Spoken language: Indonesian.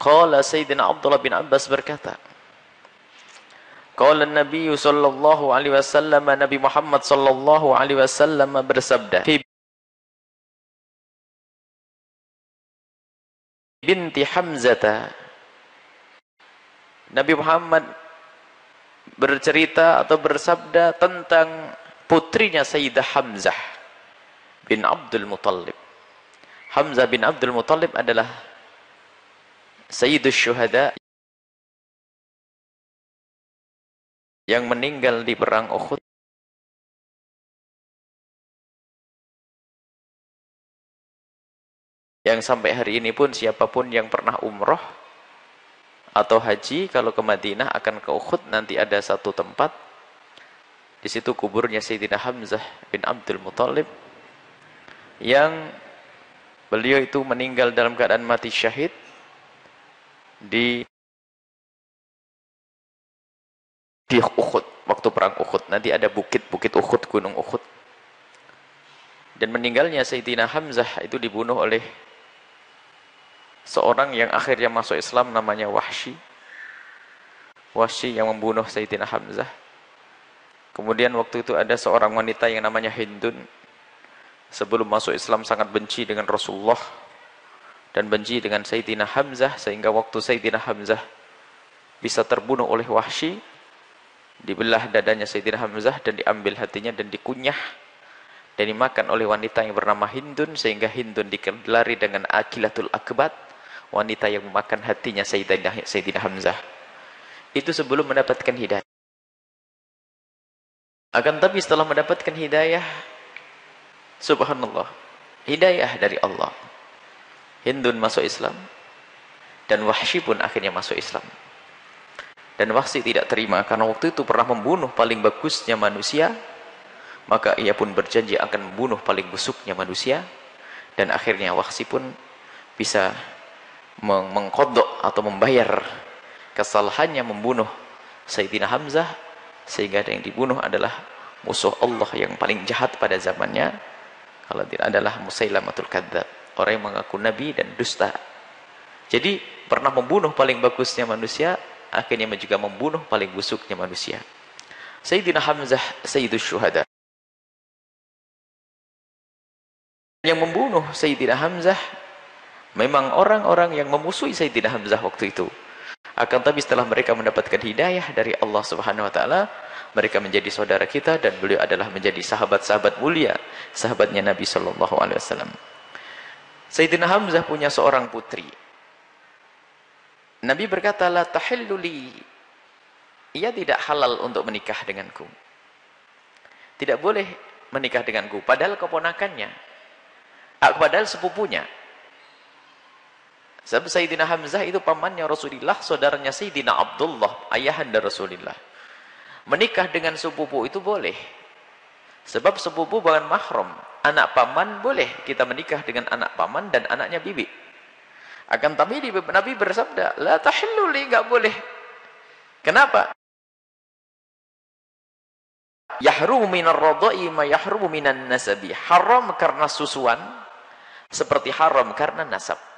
Qala Sayyidina Abdullah bin Abbas berkata, Qala Nabi sallallahu alaihi wasallam Nabi Muhammad sallallahu alaihi wasallam bersabda binti Hamzata Nabi Muhammad bercerita atau bersabda tentang putrinya Sayyidah Hamzah bin Abdul Muttalib. Hamzah bin Abdul Muttalib adalah Sayyidus Syuhada yang meninggal di perang Uhud. Yang sampai hari ini pun siapa pun yang pernah umroh atau haji kalau ke Madinah akan ke Uhud nanti ada satu tempat. Di situ kuburnya Sayyidina Hamzah bin Abdul Muttalib yang beliau itu meninggal dalam keadaan mati syahid di di Uhud waktu perang Uhud. Nanti ada bukit-bukit Uhud gunung Uhud. Dan meninggalnya Sayyidina Hamzah itu dibunuh oleh seorang yang akhirnya masuk Islam namanya Wahsy Wahsy yang membunuh Sayyidina Hamzah. Kemudian waktu itu ada seorang wanita yang namanya Hindun. Sebelum masuk Islam sangat benci dengan Rasulullah dan benci dengan Sayyidina Hamzah sehingga waktu Sayyidina Hamzah bisa terbunuh oleh Wahsy dibelah dadanya Sayyidina Hamzah dan diambil hatinya dan dikunyah dan dimakan oleh wanita yang bernama Hindun sehingga Hindun dikelari dengan Akilatul Akbat wanita yang memakan hatinya Sayyidina, Sayyidina Hamzah. Itu sebelum mendapatkan hidayah. Akan tapi setelah mendapatkan hidayah subhanallah hidayah dari Allah Hindun masuk Islam. Dan Wahsy pun akhirnya masuk Islam. Dan Wahsy tidak terima karena waktu itu pernah membunuh paling bagusnya manusia maka ia pun berjanji akan membunuh paling busuknya manusia dan akhirnya Wahsy pun bisa meng mengkodok atau membayar kesalahannya membunuh Sayyidina Hamzah sehingga yang dibunuh adalah musuh Allah yang paling jahat pada zamannya kalau tidak adalah Musailamatul Kadzab orang yang mengaku nabi dan dusta. Jadi pernah membunuh paling bagusnya manusia akhirnya juga membunuh paling busuknya manusia. Sayyidina Hamzah Sayyidus Syuhada. Yang membunuh Sayyidina Hamzah memang orang-orang yang memusuhi Sayyidina Hamzah waktu itu. Akan tapi setelah mereka mendapatkan hidayah dari Allah Subhanahu wa taala mereka menjadi saudara kita dan beliau adalah menjadi sahabat-sahabat mulia sahabatnya Nabi sallallahu alaihi wasallam Sayyidina Hamzah punya seorang putri. Nabi berkata, La tahilluli. Ia tidak halal untuk menikah denganku. Tidak boleh menikah denganku. Padahal keponakannya. Ah, padahal sepupunya. Sebab Sayyidina Hamzah itu pamannya Rasulullah, saudaranya Sayyidina Abdullah, ayahanda Rasulullah. Menikah dengan sepupu itu boleh. Sebab sepupu bukan mahram. Anak paman boleh kita menikah dengan anak paman dan anaknya bibi. Akan tapi Nabi bersabda, la tahillu li enggak boleh. Kenapa? Yahrumu minar radha'i ma yahrumu minan nasabi. Haram karena susuan seperti haram karena nasab.